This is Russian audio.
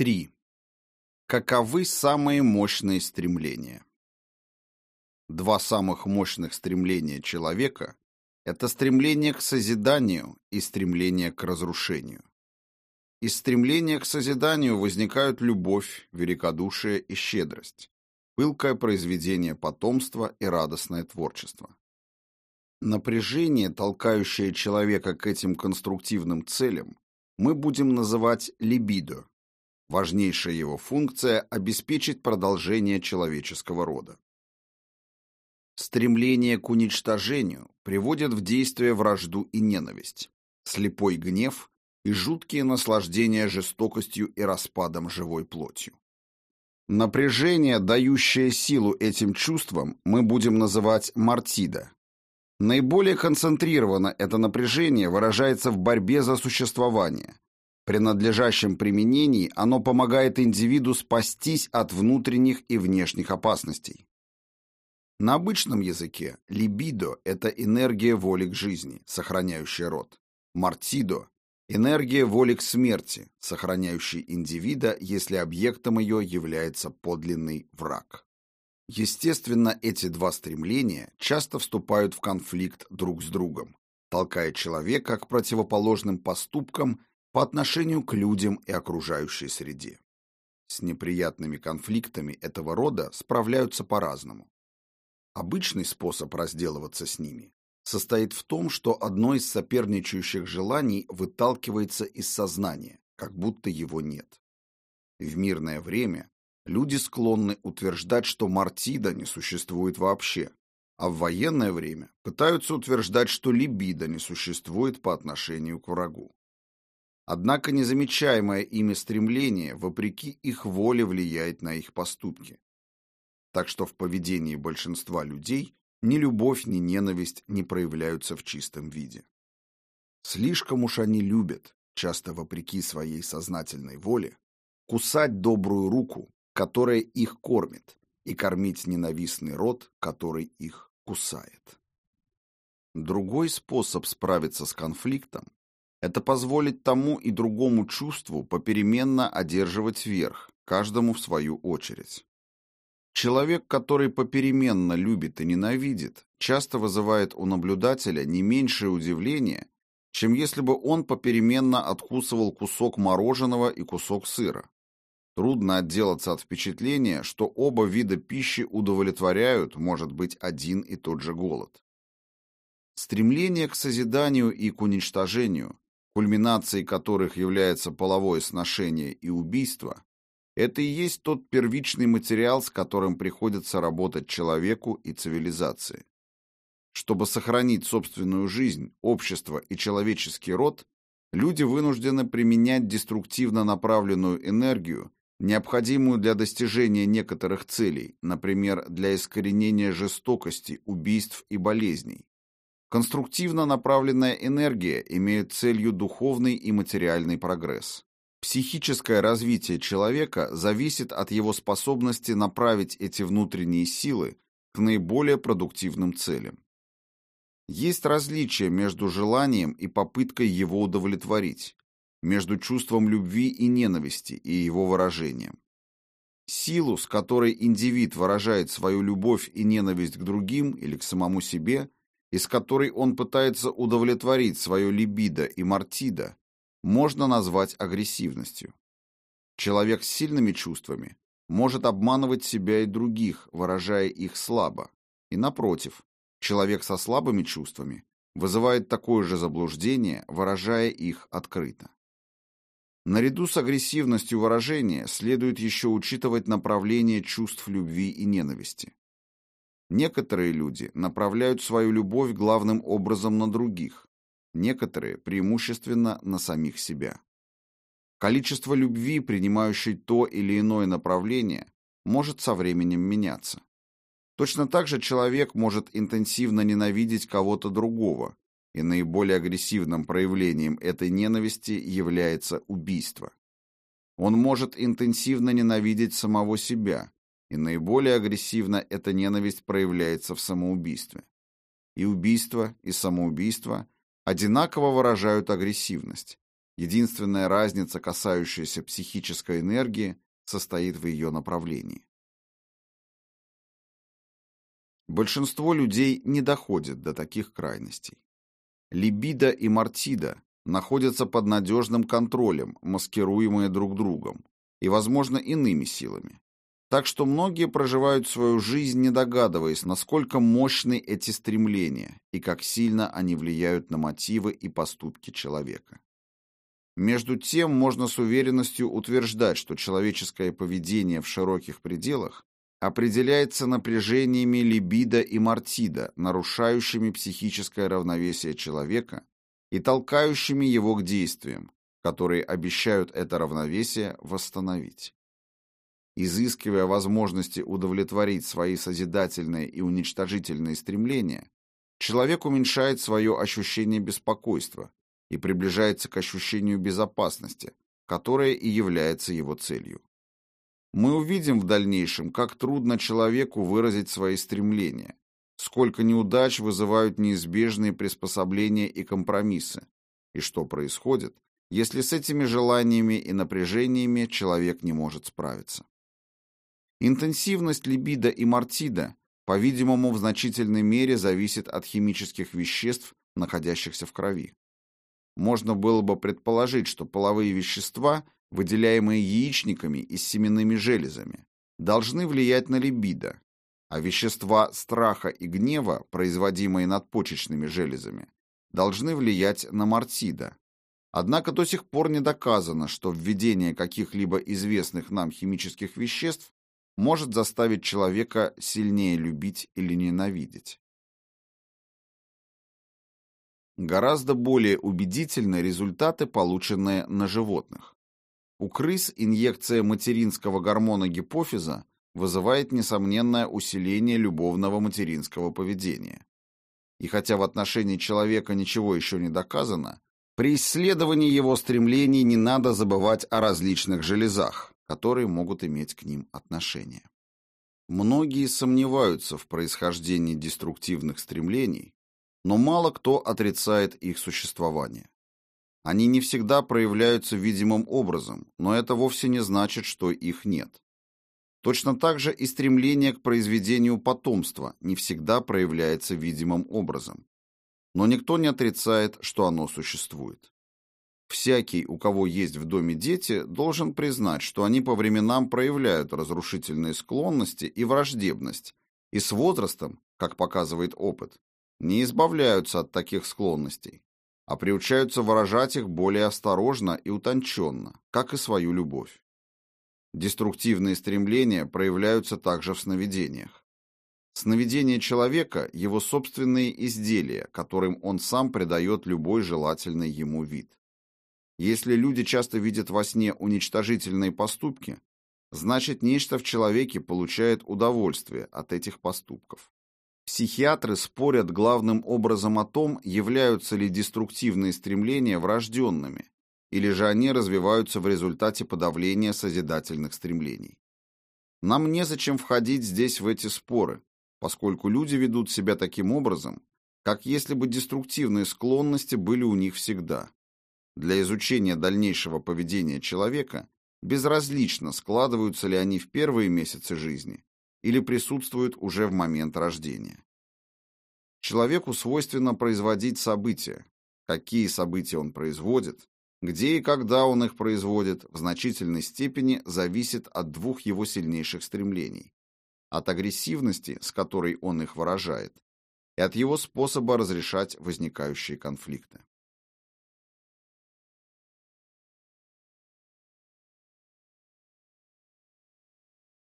3. Каковы самые мощные стремления? Два самых мощных стремления человека – это стремление к созиданию и стремление к разрушению. Из стремления к созиданию возникают любовь, великодушие и щедрость, пылкое произведение потомства и радостное творчество. Напряжение, толкающее человека к этим конструктивным целям, мы будем называть либидо. Важнейшая его функция – обеспечить продолжение человеческого рода. Стремление к уничтожению приводит в действие вражду и ненависть, слепой гнев и жуткие наслаждения жестокостью и распадом живой плотью. Напряжение, дающее силу этим чувствам, мы будем называть мартида. Наиболее концентрированно это напряжение выражается в борьбе за существование. При надлежащем применении оно помогает индивиду спастись от внутренних и внешних опасностей. На обычном языке либидо – это энергия воли к жизни, сохраняющая род. Мартидо – энергия воли к смерти, сохраняющая индивида, если объектом ее является подлинный враг. Естественно, эти два стремления часто вступают в конфликт друг с другом, толкая человека к противоположным поступкам по отношению к людям и окружающей среде. С неприятными конфликтами этого рода справляются по-разному. Обычный способ разделываться с ними состоит в том, что одно из соперничающих желаний выталкивается из сознания, как будто его нет. В мирное время Люди склонны утверждать, что Мартида не существует вообще, а в военное время пытаются утверждать, что либидо не существует по отношению к врагу. Однако незамечаемое ими стремление, вопреки их воле, влияет на их поступки. Так что в поведении большинства людей ни любовь, ни ненависть не проявляются в чистом виде. Слишком уж они любят, часто вопреки своей сознательной воле, кусать добрую руку, которая их кормит, и кормить ненавистный род, который их кусает. Другой способ справиться с конфликтом – это позволить тому и другому чувству попеременно одерживать верх, каждому в свою очередь. Человек, который попеременно любит и ненавидит, часто вызывает у наблюдателя не меньшее удивление, чем если бы он попеременно откусывал кусок мороженого и кусок сыра. Трудно отделаться от впечатления, что оба вида пищи удовлетворяют, может быть, один и тот же голод. Стремление к созиданию и к уничтожению, кульминацией которых является половое сношение и убийство, это и есть тот первичный материал, с которым приходится работать человеку и цивилизации. Чтобы сохранить собственную жизнь, общество и человеческий род, люди вынуждены применять деструктивно направленную энергию необходимую для достижения некоторых целей, например, для искоренения жестокости, убийств и болезней. Конструктивно направленная энергия имеет целью духовный и материальный прогресс. Психическое развитие человека зависит от его способности направить эти внутренние силы к наиболее продуктивным целям. Есть различие между желанием и попыткой его удовлетворить, между чувством любви и ненависти и его выражением. Силу, с которой индивид выражает свою любовь и ненависть к другим или к самому себе, и с которой он пытается удовлетворить свое либидо и мартида, можно назвать агрессивностью. Человек с сильными чувствами может обманывать себя и других, выражая их слабо. И напротив, человек со слабыми чувствами вызывает такое же заблуждение, выражая их открыто. Наряду с агрессивностью выражения следует еще учитывать направление чувств любви и ненависти. Некоторые люди направляют свою любовь главным образом на других, некоторые преимущественно на самих себя. Количество любви, принимающей то или иное направление, может со временем меняться. Точно так же человек может интенсивно ненавидеть кого-то другого, и наиболее агрессивным проявлением этой ненависти является убийство. Он может интенсивно ненавидеть самого себя, и наиболее агрессивно эта ненависть проявляется в самоубийстве. И убийство, и самоубийство одинаково выражают агрессивность. Единственная разница, касающаяся психической энергии, состоит в ее направлении. Большинство людей не доходит до таких крайностей. Либидо и мартида находятся под надежным контролем, маскируемые друг другом, и, возможно, иными силами. Так что многие проживают свою жизнь, не догадываясь, насколько мощны эти стремления и как сильно они влияют на мотивы и поступки человека. Между тем, можно с уверенностью утверждать, что человеческое поведение в широких пределах определяется напряжениями либидо и мартида, нарушающими психическое равновесие человека и толкающими его к действиям, которые обещают это равновесие восстановить. Изыскивая возможности удовлетворить свои созидательные и уничтожительные стремления, человек уменьшает свое ощущение беспокойства и приближается к ощущению безопасности, которое и является его целью. Мы увидим в дальнейшем, как трудно человеку выразить свои стремления, сколько неудач вызывают неизбежные приспособления и компромиссы, и что происходит, если с этими желаниями и напряжениями человек не может справиться. Интенсивность либидо и мартида, по-видимому, в значительной мере зависит от химических веществ, находящихся в крови. Можно было бы предположить, что половые вещества, выделяемые яичниками и семенными железами, должны влиять на либидо, а вещества страха и гнева, производимые надпочечными железами, должны влиять на мартида. Однако до сих пор не доказано, что введение каких-либо известных нам химических веществ может заставить человека сильнее любить или ненавидеть. Гораздо более убедительны результаты, полученные на животных. У крыс инъекция материнского гормона гипофиза вызывает несомненное усиление любовного материнского поведения. И хотя в отношении человека ничего еще не доказано, при исследовании его стремлений не надо забывать о различных железах, которые могут иметь к ним отношение. Многие сомневаются в происхождении деструктивных стремлений, но мало кто отрицает их существование. Они не всегда проявляются видимым образом, но это вовсе не значит, что их нет. Точно так же и стремление к произведению потомства не всегда проявляется видимым образом. Но никто не отрицает, что оно существует. Всякий, у кого есть в доме дети, должен признать, что они по временам проявляют разрушительные склонности и враждебность, и с возрастом, как показывает опыт, не избавляются от таких склонностей, а приучаются выражать их более осторожно и утонченно, как и свою любовь. Деструктивные стремления проявляются также в сновидениях. Сновидение человека – его собственные изделия, которым он сам придает любой желательный ему вид. Если люди часто видят во сне уничтожительные поступки, значит нечто в человеке получает удовольствие от этих поступков. Психиатры спорят главным образом о том, являются ли деструктивные стремления врожденными, или же они развиваются в результате подавления созидательных стремлений. Нам незачем входить здесь в эти споры, поскольку люди ведут себя таким образом, как если бы деструктивные склонности были у них всегда. Для изучения дальнейшего поведения человека безразлично, складываются ли они в первые месяцы жизни или присутствуют уже в момент рождения. Человеку свойственно производить события. Какие события он производит, где и когда он их производит, в значительной степени зависит от двух его сильнейших стремлений. От агрессивности, с которой он их выражает, и от его способа разрешать возникающие конфликты.